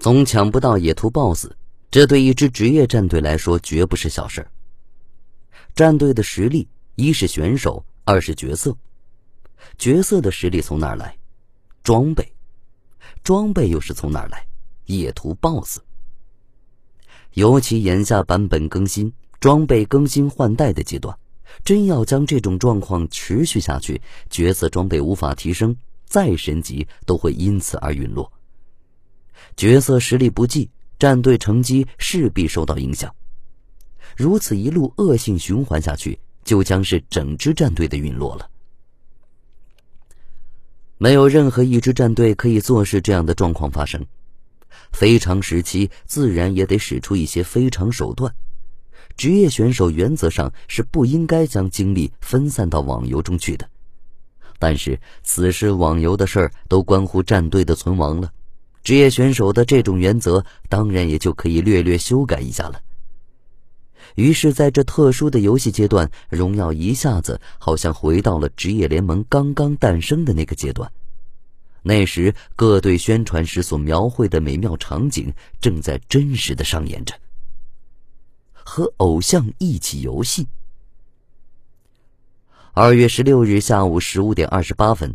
总抢不到野兔 BOSS，这对一支职业战队来说绝不是小事战队的实力，一是选手，二是角色。角色的实力从哪儿来？装备。装备又是从哪儿来？野兔 BOSS。尤其眼下版本更新、装备更新换代的阶段，真要将这种状况持续下去，角色装备无法提升，再神级都会因此而陨落。角色实力不济，战队成绩势必受到影响。如此一路恶性循环下去，就将是整支战队的陨落了。没有任何一支战队可以坐视这样的状况发生。非常时期自然也得使出一些非常手段。职业选手原则上是不应该将精力分散到网游中去的，但是此时网游的事儿都关乎战队的存亡了。职业选手的这种原则，当然也就可以略略修改一下了。于是，在这特殊的游戏阶段，荣耀一下子好像回到了职业联盟刚刚诞生的那个阶段。那时，各队宣传时所描绘的美妙场景，正在真实的上演着。和偶像一起游戏。二月十六日下午十五点二十八分，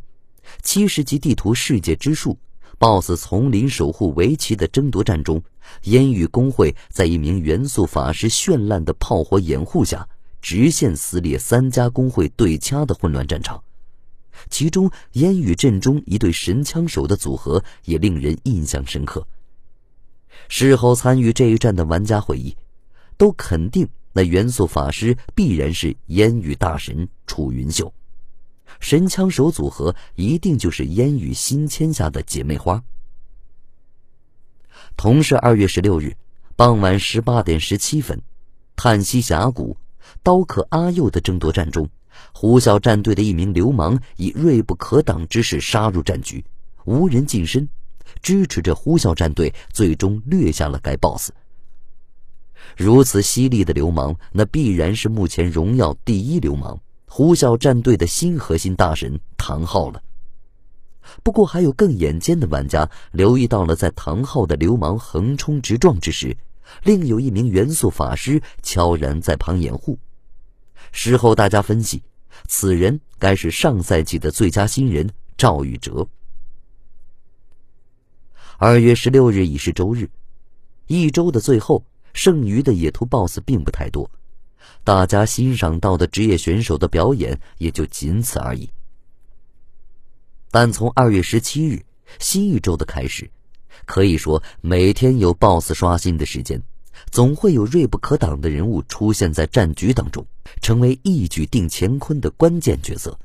七十级地图世界之树。BOSS 丛林守护围棋的争夺战中，烟雨公会在一名元素法师绚烂的炮火掩护下，直线撕裂三家公会对掐的混乱战场。其中，烟雨阵中一对神枪手的组合也令人印象深刻。事后参与这一战的玩家回忆，都肯定那元素法师必然是烟雨大神楚云秀。神枪手组合一定就是烟雨新签下的姐妹花。同是二月十六日傍晚十八点十七分，叹息峡谷刀客阿佑的争夺战中，呼啸战队的一名流氓以锐不可挡之势杀入战局，无人近身，支持着呼啸战队最终掠下了该 BOSS。如此犀利的流氓，那必然是目前荣耀第一流氓。呼啸战队的新核心大神唐昊了。不过，还有更眼尖的玩家留意到了，在唐昊的流氓横冲直撞之时，另有一名元素法师悄然在旁掩护。事后，大家分析，此人该是上赛季的最佳新人赵宇哲。二月十六日已是周日，一周的最后，剩余的野兔 BOSS 并不太多。大家欣赏到的职业选手的表演也就仅此而已。但从二月十七日新一周的开始，可以说每天有 BOSS 刷新的时间，总会有锐不可挡的人物出现在战局当中，成为一举定乾坤的关键角色。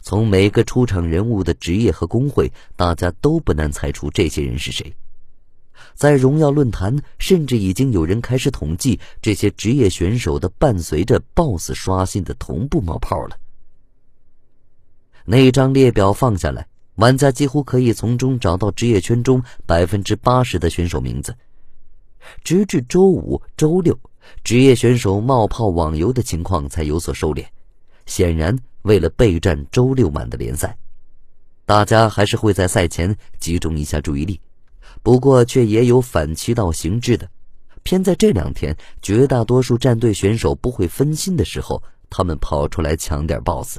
从每个出场人物的职业和工会，大家都不难猜出这些人是谁。在荣耀论坛，甚至已经有人开始统计这些职业选手的伴随着 BOSS 刷新的同步冒泡了。那张列表放下来，玩家几乎可以从中找到职业圈中百分之八十的选手名字。直至周五、周六，职业选手冒泡网游的情况才有所收敛。显然，为了备战周六晚的联赛，大家还是会在赛前集中一下注意力。不过，却也有反其道行之的，偏在这两天，绝大多数战队选手不会分心的时候，他们跑出来抢点 BOSS。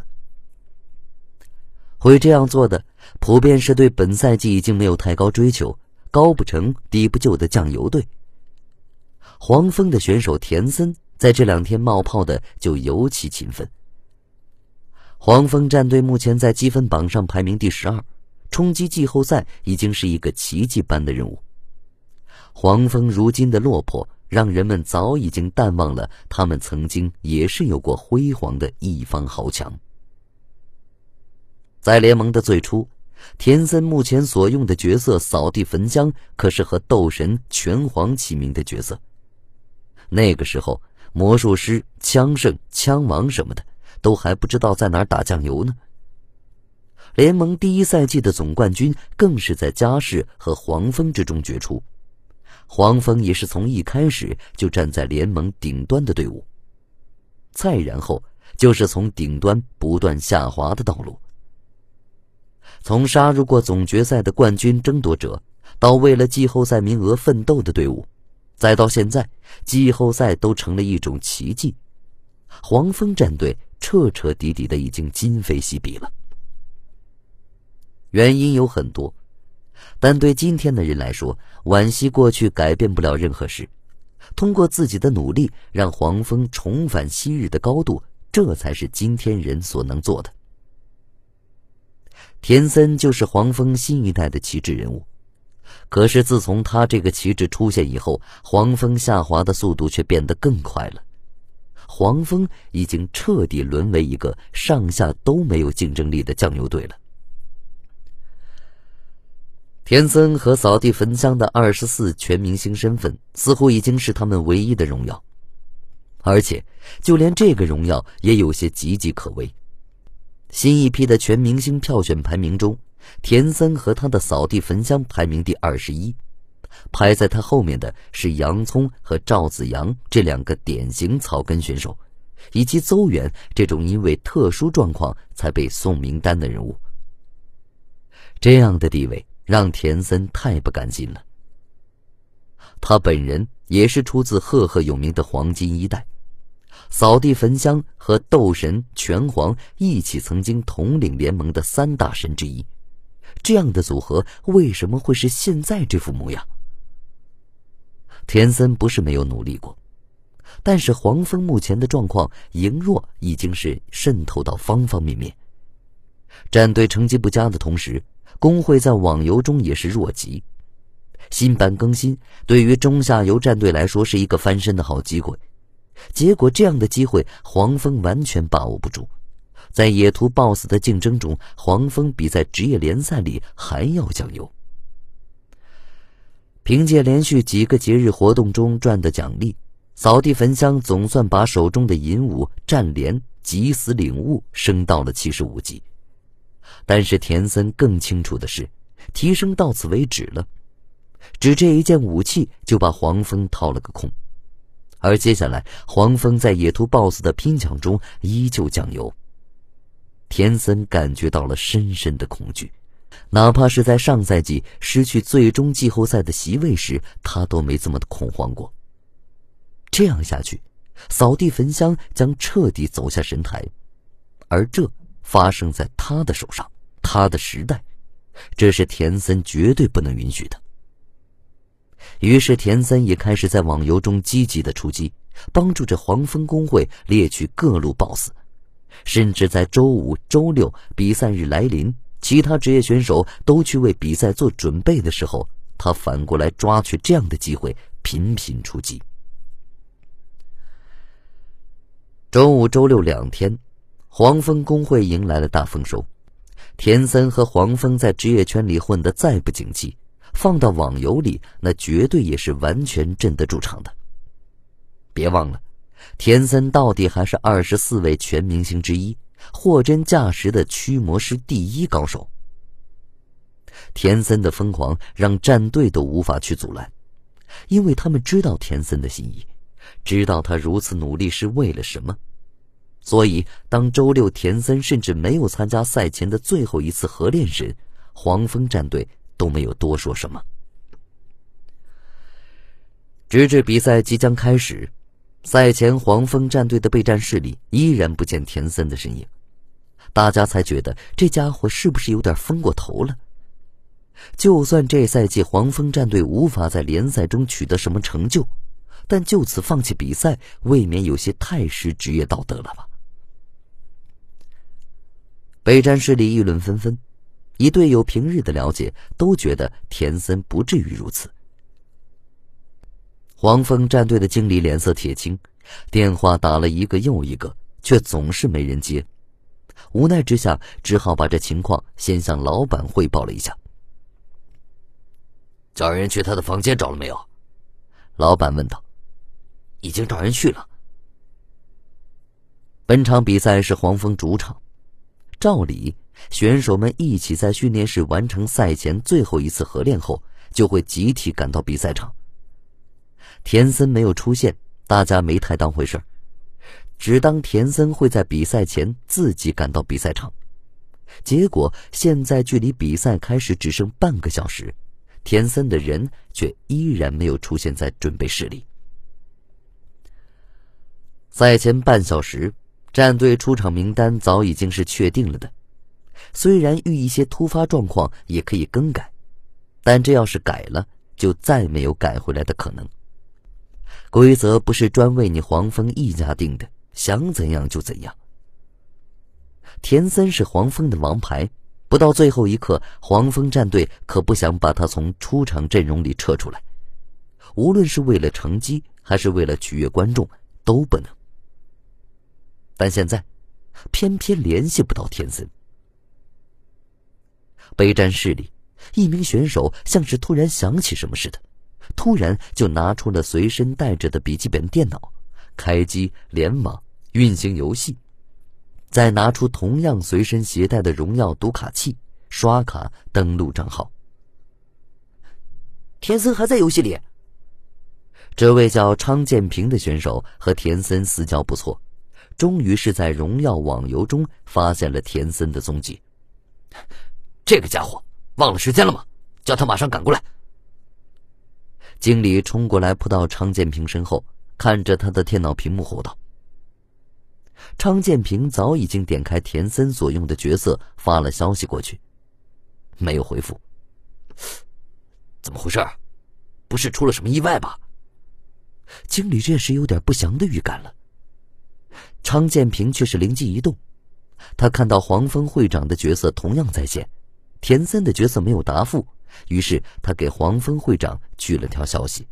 会这样做的，普遍是对本赛季已经没有太高追求、高不成低不就的酱油队。黄蜂的选手田森在这两天冒泡的就尤其勤奋。黄蜂战队目前在积分榜上排名第十二。冲击季后赛已经是一个奇迹般的任务。黄蜂如今的落魄，让人们早已经淡忘了他们曾经也是有过辉煌的一方豪强。在联盟的最初，田森目前所用的角色“扫地焚香”可是和斗神拳皇齐名的角色。那个时候，魔术师、枪圣、枪王什么的，都还不知道在哪打酱油呢。联盟第一赛季的总冠军更是在嘉世和黄蜂之中决出，黄蜂也是从一开始就站在联盟顶端的队伍。再然后就是从顶端不断下滑的道路。从杀入过总决赛的冠军争夺者，到为了季后赛名额奋斗的队伍，再到现在季后赛都成了一种奇迹，黄蜂战队彻彻底底的已经今非昔比了。原因有很多，但对今天的人来说，惋惜过去改变不了任何事。通过自己的努力，让黄蜂重返昔日的高度，这才是今天人所能做的。田森就是黄蜂新一代的旗帜人物，可是自从他这个旗帜出现以后，黄蜂下滑的速度却变得更快了。黄蜂已经彻底沦为一个上下都没有竞争力的酱油队了。田森和扫地焚香的二十四全明星身份，似乎已经是他们唯一的荣耀，而且就连这个荣耀也有些岌岌可危。新一批的全明星票选排名中，田森和他的扫地焚香排名第二十一，排在他后面的是洋葱和赵子阳这两个典型草根选手，以及邹远这种因为特殊状况才被送名单的人物。这样的地位。让田森太不甘心了。他本人也是出自赫赫有名的黄金一代，扫地焚香和斗神拳皇一起曾经统领联盟的三大神之一。这样的组合为什么会是现在这副模样？田森不是没有努力过，但是黄蜂目前的状况羸弱已经是渗透到方方面面。战队成绩不佳的同时。工会在网游中也是弱极，新版更新对于中下游战队来说是一个翻身的好机会，结果这样的机会黄蜂完全把握不住，在野图 BOSS 的竞争中，黄蜂比在职业联赛里还要酱油。凭借连续几个节日活动中赚的奖励，扫地焚香总算把手中的银武战连急死领悟升到了七十五级。但是田森更清楚的是，提升到此为止了，只这一件武器就把黄蜂掏了个空，而接下来黄蜂在野兔 BOSS 的拼抢中依旧酱油。田森感觉到了深深的恐惧，哪怕是在上赛季失去最终季后赛的席位时，他都没这么的恐慌过。这样下去，扫地焚香将彻底走下神台，而这。发生在他的手上，他的时代，这是田森绝对不能允许的。于是，田森也开始在网游中积极的出击，帮助着黄蜂工会猎取各路 BOSS，甚至在周五、周六比赛日来临，其他职业选手都去为比赛做准备的时候，他反过来抓取这样的机会，频频出击。周五、周六两天。黄蜂工会迎来了大丰收，田森和黄蜂在职业圈里混得再不景气，放到网游里那绝对也是完全镇得住场的。别忘了，田森到底还是二十四位全明星之一，货真价实的驱魔师第一高手。田森的疯狂让战队都无法去阻拦，因为他们知道田森的心意，知道他如此努力是为了什么。所以，当周六田森甚至没有参加赛前的最后一次合练时，黄蜂战队都没有多说什么。直至比赛即将开始，赛前黄蜂战队的备战室里依然不见田森的身影，大家才觉得这家伙是不是有点疯过头了？就算这赛季黄蜂战队无法在联赛中取得什么成就，但就此放弃比赛，未免有些太失职业道德了吧？备战室里议论纷纷，以队友平日的了解，都觉得田森不至于如此。黄蜂战队的经理脸色铁青，电话打了一个又一个，却总是没人接。无奈之下，只好把这情况先向老板汇报了一下。找人去他的房间找了没有？老板问道。已经找人去了。本场比赛是黄蜂主场。照理，选手们一起在训练室完成赛前最后一次合练后，就会集体赶到比赛场。田森没有出现，大家没太当回事只当田森会在比赛前自己赶到比赛场。结果现在距离比赛开始只剩半个小时，田森的人却依然没有出现在准备室里。赛前半小时，战队出场名单早已经是确定了的。虽然遇一些突发状况也可以更改，但这要是改了，就再没有改回来的可能。规则不是专为你黄蜂一家定的，想怎样就怎样。田森是黄蜂的王牌，不到最后一刻，黄蜂战队可不想把他从出场阵容里撤出来。无论是为了成绩，还是为了取悦观众，都不能。但现在，偏偏联系不到田森。备战室里，一名选手像是突然想起什么似的，突然就拿出了随身带着的笔记本电脑，开机联网运行游戏，再拿出同样随身携带的荣耀读卡器，刷卡登录账号。田森还在游戏里。这位叫昌建平的选手和田森私交不错，终于是在荣耀网游中发现了田森的踪迹。这个家伙忘了时间了吗？叫他马上赶过来。经理冲过来，扑到昌建平身后，看着他的电脑屏幕吼道：“昌建平早已经点开田森所用的角色，发了消息过去，没有回复。怎么回事？不是出了什么意外吧？”经理这时有点不祥的预感了。昌建平却是灵机一动，他看到黄蜂会长的角色同样在线。田森的角色没有答复，于是他给黄蜂会长去了条消息。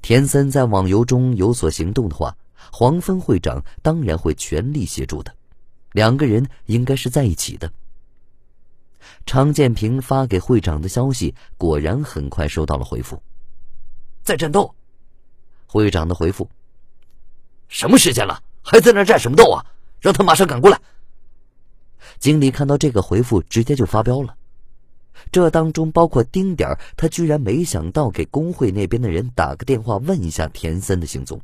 田森在网游中有所行动的话，黄蜂会长当然会全力协助的，两个人应该是在一起的。昌建平发给会长的消息果然很快收到了回复，在战斗。会长的回复：什么时间了，还在那战什么斗啊？让他马上赶过来。经理看到这个回复，直接就发飙了。这当中包括丁点儿，他居然没想到给工会那边的人打个电话问一下田森的行踪。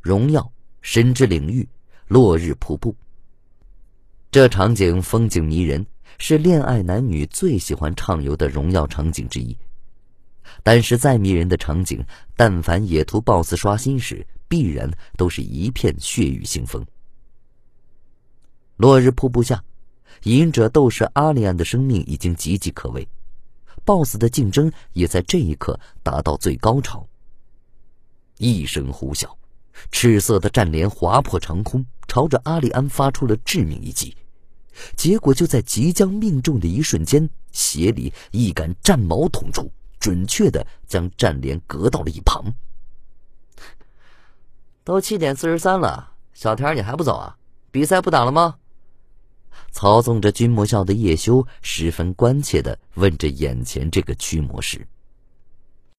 荣耀神之领域，落日瀑布。这场景风景迷人，是恋爱男女最喜欢畅游的荣耀场景之一。但是再迷人的场景，但凡野图 BOSS 刷新时，必然都是一片血雨腥风。落日瀑布下，隐者斗士阿里安的生命已经岌岌可危，BOSS 的竞争也在这一刻达到最高潮。一声呼啸，赤色的战镰划破长空，朝着阿里安发出了致命一击。结果就在即将命中的一瞬间，鞋里一杆战矛捅出，准确的将战镰隔到了一旁。都七点四十三了，小田你还不走啊？比赛不打了吗？操纵着君莫笑的叶修十分关切的问着眼前这个驱魔师。